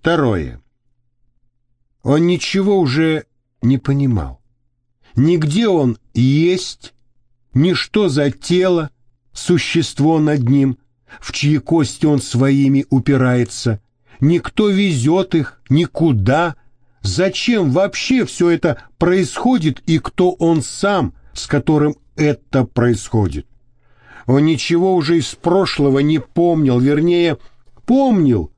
Второе. Он ничего уже не понимал. Нигде он есть, ни что за тело, существо над ним, в чьи кости он своими упирается, никто везет их, никуда. Зачем вообще все это происходит и кто он сам, с которым это происходит? Он ничего уже из прошлого не помнил, вернее, помнил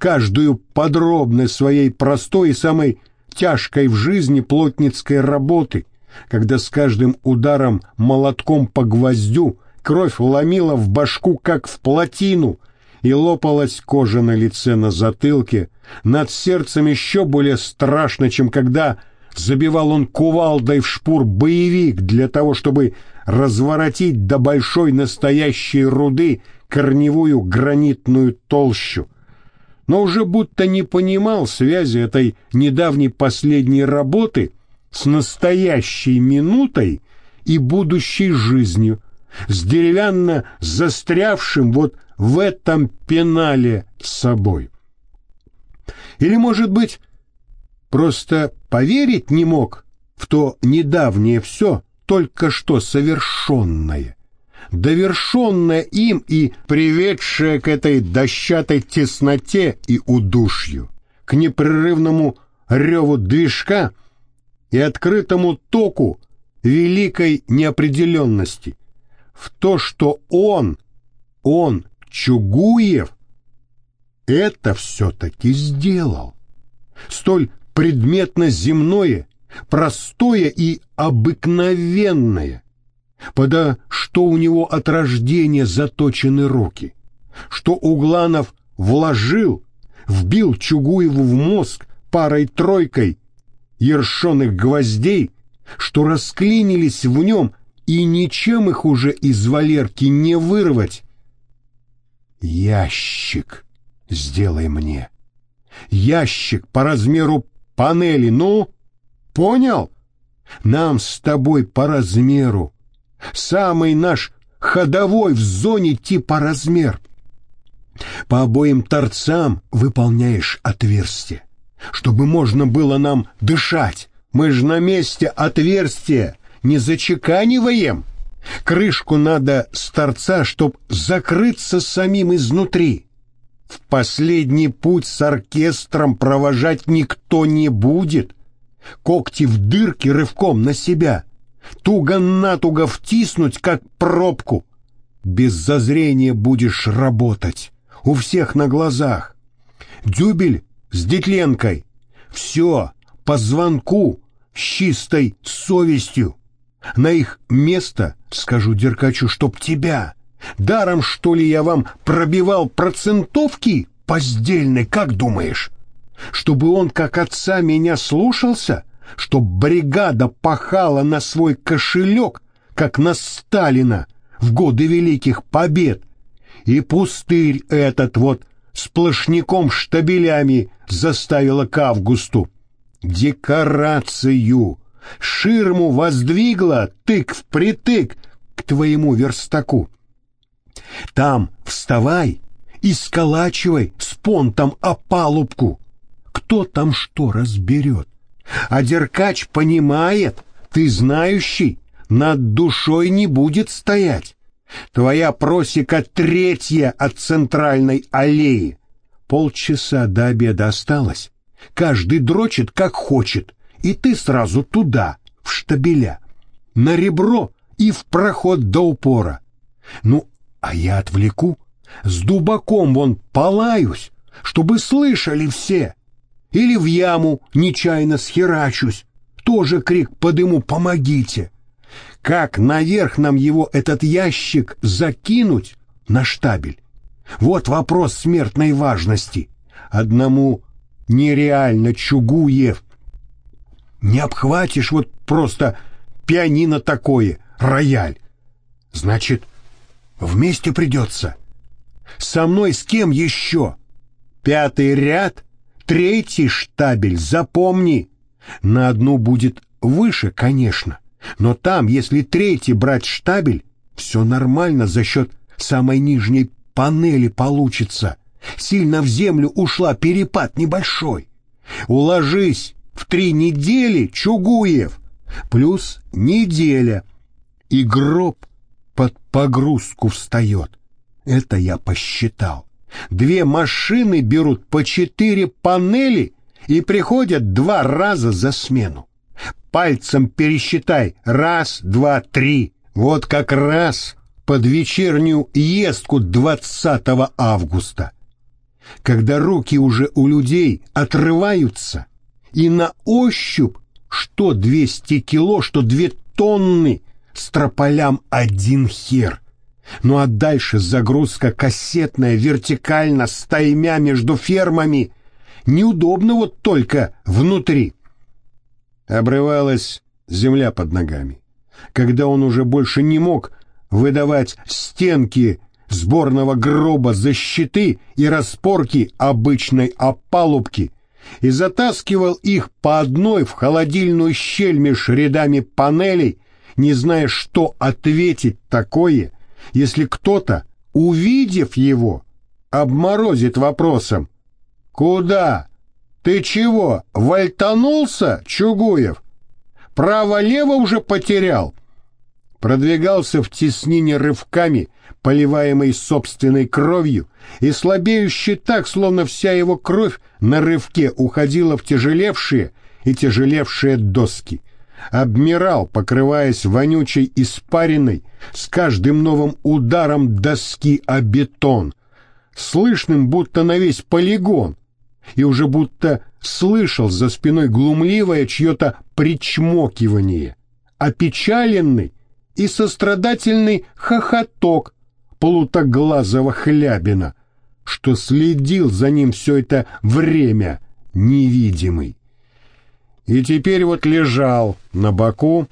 каждую подробность своей простой и самой тяжкой в жизни плотницкой работы, когда с каждым ударом молотком по гвоздю кровь ломила в башку, как в плотину, и лопалась кожа на лице на затылке, над сердцем еще более страшно, чем когда забивал он кувалдой в шпур боевик для того, чтобы разворотить до большой настоящей руды корневую гранитную толщу. Но уже будто не понимал связи этой недавней последней работы с настоящей минутой и будущей жизнью, с деревянно застрявшим вот в этом пенале собой. Или, может быть, просто поверить не мог в то недавнее все, только что совершенное, довершенное им и приведшее к этой дощатой тесноте и удушью, к непрерывному реву движка и открытому току великой неопределенности, в то, что он, он, Чугуев, это все-таки сделал. Столь предметно земное, простое и обыкновенное. Пода что у него от рождения заточены руки, что Угланов вложил, вбил Чугуеву в мозг парой-тройкой ершеных гвоздей, что расклинились в нем, и ничем их уже из Валерки не вырвать. Ящик сделай мне. Ящик по размеру панели, ну, понял? Нам с тобой по размеру. Самый наш ходовой в зоне типа размер. По обоим торцам выполняешь отверстие, чтобы можно было нам дышать. Мы ж на месте отверстия не зачеканиваем. Крышку надо с торца, чтоб закрыться самим изнутри. В последний путь с оркестром провожать никто не будет. Когти в дырки рывком на себя. Туго-натуго втиснуть, как пробку. Без зазрения будешь работать. У всех на глазах. Дюбель с Детленкой. Все по звонку, с чистой совестью. На их место скажу Деркачу, чтоб тебя Даром, что ли, я вам пробивал процентовки поздельной, как думаешь? Чтобы он, как отца, меня слушался? Чтоб бригада пахала на свой кошелек, как на Сталина в годы великих побед? И пустырь этот вот сплошняком штабелями заставила к августу. Декорацию, ширму воздвигла тык в притык к твоему верстаку. Там вставай и сколачивай с понтом опалубку. Кто там что разберет? А Деркач понимает, ты знающий, над душой не будет стоять. Твоя просека третья от центральной аллеи. Полчаса до обеда осталось. Каждый дрочит, как хочет, и ты сразу туда, в штабеля, на ребро и в проход до упора. Ну, а я отвлеку, с дубаком вон полаюсь, чтобы слышали все. Или в яму нечаянно схерачусь, тоже крик подыму «помогите». Как наверх нам его этот ящик закинуть на штабель? Вот вопрос смертной важности. Одному нереально Чугуев. Не обхватишь вот просто пианино такое, рояль. Значит, Вместе придется. Со мной с кем еще? Пятый ряд, третий штабель, запомни. На одну будет выше, конечно, но там, если третий брать штабель, все нормально за счет самой нижней панели получится. Сильно в землю ушла, перепад небольшой. Уложись в три недели, Чугуев, плюс неделя, и гроб под погрузку встает. Это я посчитал. Две машины берут по четыре панели и приходят два раза за смену. Пальцем пересчитай. Раз, два, три. Вот как раз под вечернюю естку 20 августа. Когда руки уже у людей отрываются, и на ощупь что 200 кило, что 2 тонны, с один хер. Ну а дальше загрузка кассетная, вертикально, стаймя между фермами. Неудобно вот только внутри. Обрывалась земля под ногами. Когда он уже больше не мог выдавать стенки сборного гроба за щиты и распорки обычной опалубки и затаскивал их по одной в холодильную щель меж рядами панелей, не зная, что ответить такое, если кто-то, увидев его, обморозит вопросом «Куда? Ты чего, вальтанулся, Чугуев? Право-лево уже потерял?» Продвигался в теснине рывками, поливаемый собственной кровью, и слабеющий так, словно вся его кровь на рывке уходила в тяжелевшие и тяжелевшие доски. Обмирал, покрываясь вонючей испариной, с каждым новым ударом доски о бетон, слышным будто на весь полигон, и уже будто слышал за спиной глумливое чье-то причмокивание, опечаленный и сострадательный хохоток плутоглазого хлябина, что следил за ним все это время, невидимый. И теперь вот лежал на боку,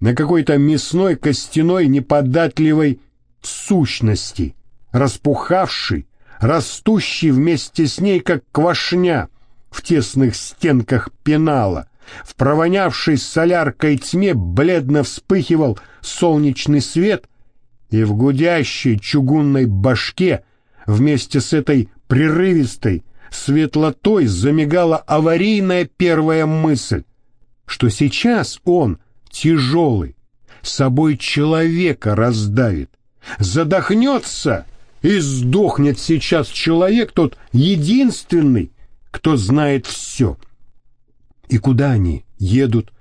на какой-то мясной, костяной, неподатливой сущности, распухавший, растущий вместе с ней, как квашня в тесных стенках пенала. В провонявшей соляркой тьме бледно вспыхивал солнечный свет, и в гудящей чугунной башке вместе с этой прерывистой светлотой замигала аварийная первая мысль, что сейчас он, тяжелый, собой человека раздавит, задохнется и сдохнет сейчас человек, тот единственный, кто знает все. И куда они едут,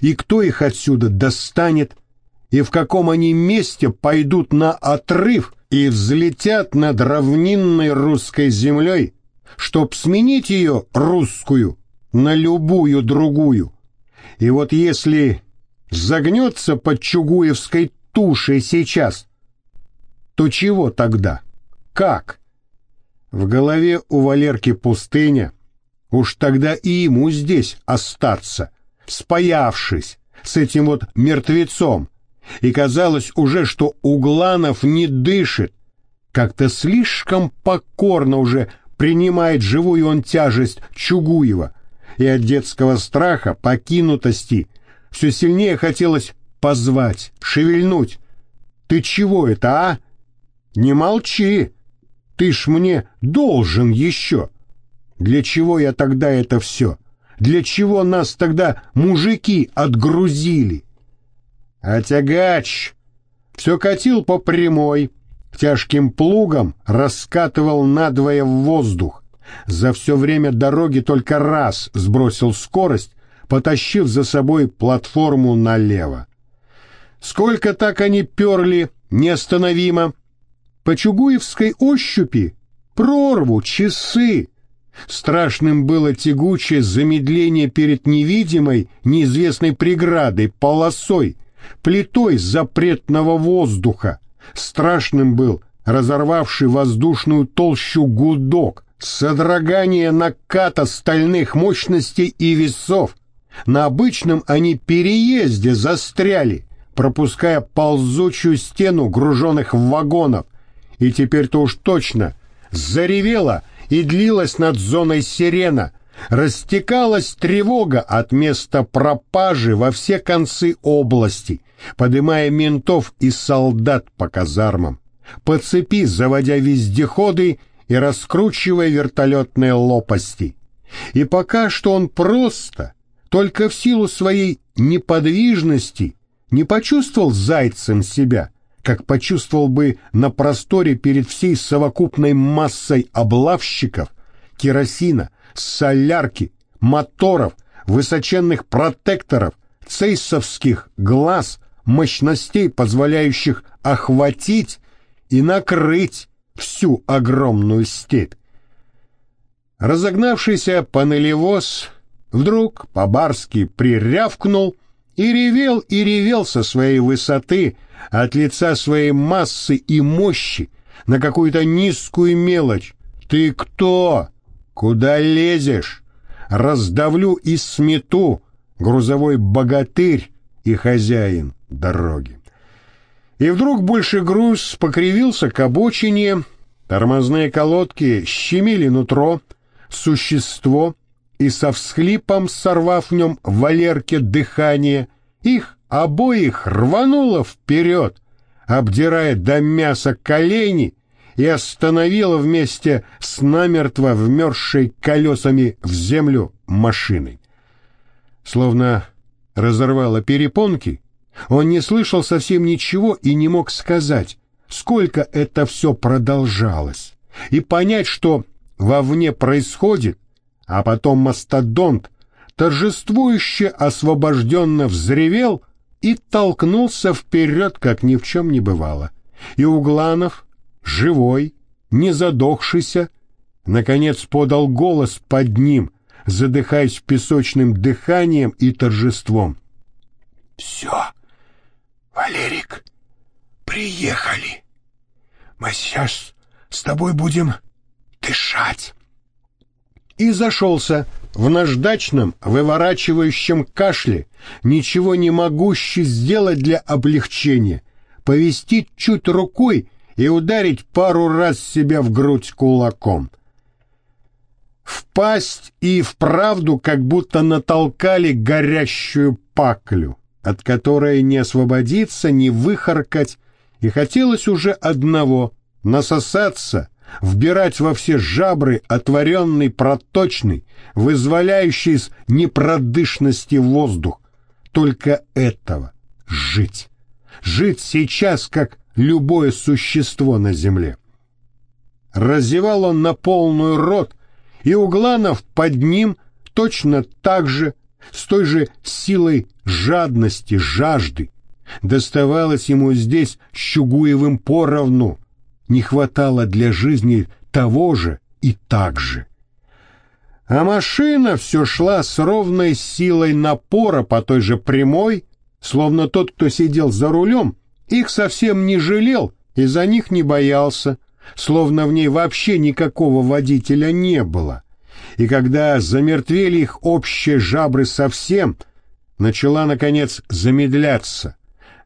и кто их отсюда достанет, и в каком они месте пойдут на отрыв и взлетят над равнинной русской землей, чтоб сменить ее, русскую, на любую другую. И вот если загнется под чугуевской тушей сейчас, то чего тогда? Как? В голове у Валерки пустыня. Уж тогда и ему здесь остаться, спаявшись с этим вот мертвецом. И казалось уже, что Угланов не дышит. Как-то слишком покорно уже принимает живую он тяжесть Чугуева. И от детского страха, покинутости, все сильнее хотелось позвать, шевельнуть. «Ты чего это, а?» Не молчи. Ты ж мне должен еще. Для чего я тогда это все? Для чего нас тогда мужики отгрузили? А тягач все катил по прямой, тяжким плугом раскатывал надвое в воздух. За все время дороги только раз сбросил скорость, потащив за собой платформу налево. Сколько так они перли неостановимо, по чугуевской ощупи, прорву, часы. Страшным было тягучее замедление перед невидимой, неизвестной преградой, полосой, плитой запретного воздуха. Страшным был разорвавший воздушную толщу гудок, содрогание наката стальных мощностей и весов. На обычном они переезде застряли, пропуская ползучую стену груженных вагонов, и теперь-то уж точно заревела и длилась над зоной сирена, растекалась тревога от места пропажи во все концы области, подымая ментов и солдат по казармам, по цепи заводя вездеходы и раскручивая вертолетные лопасти. И пока что он просто, только в силу своей неподвижности, не почувствовал зайцем себя, как почувствовал бы на просторе перед всей совокупной массой облавщиков, керосина, солярки, моторов, высоченных протекторов, цейсовских глаз, мощностей, позволяющих охватить и накрыть всю огромную степь. Разогнавшийся панелевоз вдруг по-барски прирявкнул и ревел и ревел со своей высоты от лица своей массы и мощи на какую-то низкую мелочь. «Ты кто? Куда лезешь? Раздавлю и смету, грузовой богатырь и хозяин дороги». И вдруг больше груз покривился к обочине, тормозные колодки щемили нутро, существо, и со всхлипом, сорвав в нем Валерке дыхание, их обоих рвануло вперед, обдирая до мяса колени и остановило вместе с намертво вмерзшей колесами в землю машиной. Словно разорвало перепонки, он не слышал совсем ничего и не мог сказать, сколько это все продолжалось, и понять, что вовне происходит, а потом мастодонт торжествующе освобожденно взревел и толкнулся вперед, как ни в чем не бывало. И Угланов, живой, не задохшийся, наконец подал голос под ним, задыхаясь песочным дыханием и торжеством. «Все, Валерик, приехали. Мы сейчас с тобой будем дышать. И зашелся в наждачном, выворачивающем кашле, ничего не могущий сделать для облегчения, повести чуть рукой и ударить пару раз себя в грудь кулаком. Впасть и вправду как будто натолкали горящую паклю от которой не освободиться, не выхаркать, и хотелось уже одного — насосаться, вбирать во все жабры отворенный, проточный, вызволяющий из непродышности воздух. Только этого — жить. Жить сейчас, как любое существо на земле. Разевал он на полную рот, и Угланов под ним точно так же с той же силой жадности, жажды. Доставалось ему здесь Щугуевым поровну. Не хватало для жизни того же и так же. А машина все шла с ровной силой напора по той же прямой, словно тот, кто сидел за рулем, их совсем не жалел и за них не боялся, словно в ней вообще никакого водителя не было и когда замертвели их общие жабры совсем, начала, наконец, замедляться.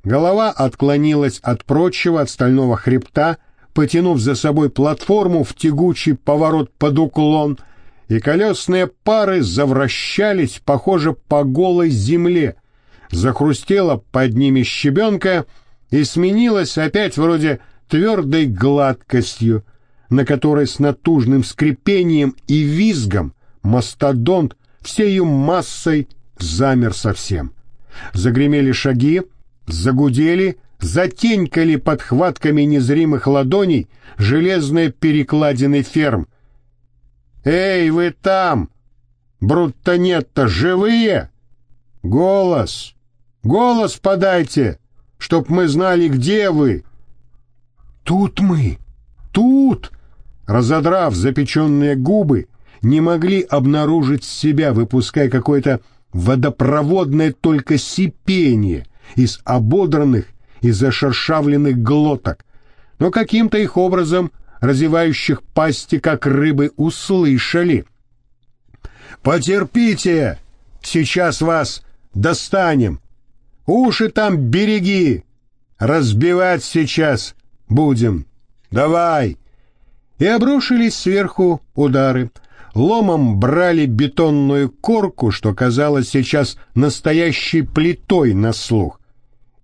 Голова отклонилась от прочего, от стального хребта, потянув за собой платформу в тягучий поворот под уклон, и колесные пары завращались, похоже, по голой земле. Захрустела под ними щебенка и сменилась опять вроде твердой гладкостью — на которой с натужным скрипением и визгом мастодонт всею массой замер совсем. Загремели шаги, загудели, затенькали под хватками незримых ладоней железные перекладины ферм. «Эй, вы там! Брутто-нет-то живые? Голос! Голос подайте, чтоб мы знали, где вы!» «Тут мы! Тут!» разодрав запеченные губы, не могли обнаружить себя, выпуская какое-то водопроводное только сипение из ободранных и зашершавленных глоток, но каким-то их образом разевающих пасти, как рыбы, услышали. «Потерпите! Сейчас вас достанем! Уши там береги! Разбивать сейчас будем! Давай!» и обрушились сверху удары. Ломом брали бетонную корку, что казалось сейчас настоящей плитой на слух.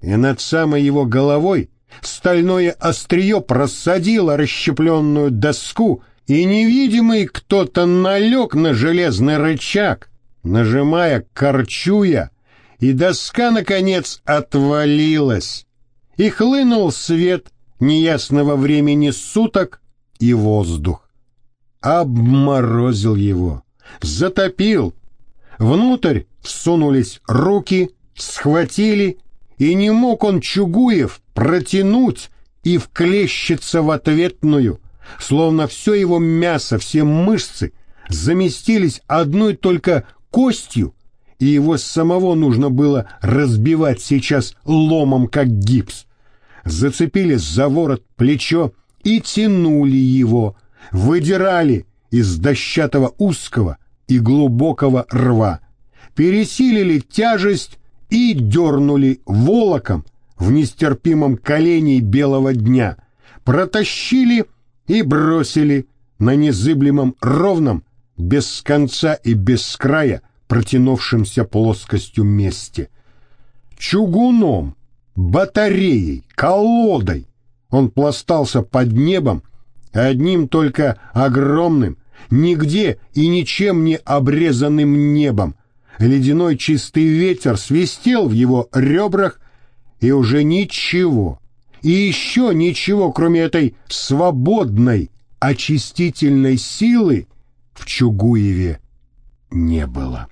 И над самой его головой стальное острие просадило расщепленную доску и невидимый кто-то налег на железный рычаг, нажимая, корчуя, и доска, наконец, отвалилась, и хлынул свет неясного времени суток и воздух. Обморозил его, затопил. Внутрь всунулись руки, схватили, и не мог он Чугуев протянуть и вклещется в ответную, словно все его мясо, все мышцы заместились одной только костью, и его самого нужно было разбивать сейчас ломом, как гипс. Зацепили за ворот плечо и тянули его, выдирали из дощатого узкого и глубокого рва, пересилили тяжесть и дернули волоком в нестерпимом колене белого дня, протащили и бросили на незыблемом ровном, без конца и без края, протянувшемся плоскостью месте. Чугуном, батареей, колодой он пластался под небом, одним только огромным, нигде и ничем не обрезанным небом. Ледяной чистый ветер свистел в его ребрах, и уже ничего, и еще ничего, кроме этой свободной очистительной силы в Чугуеве не было.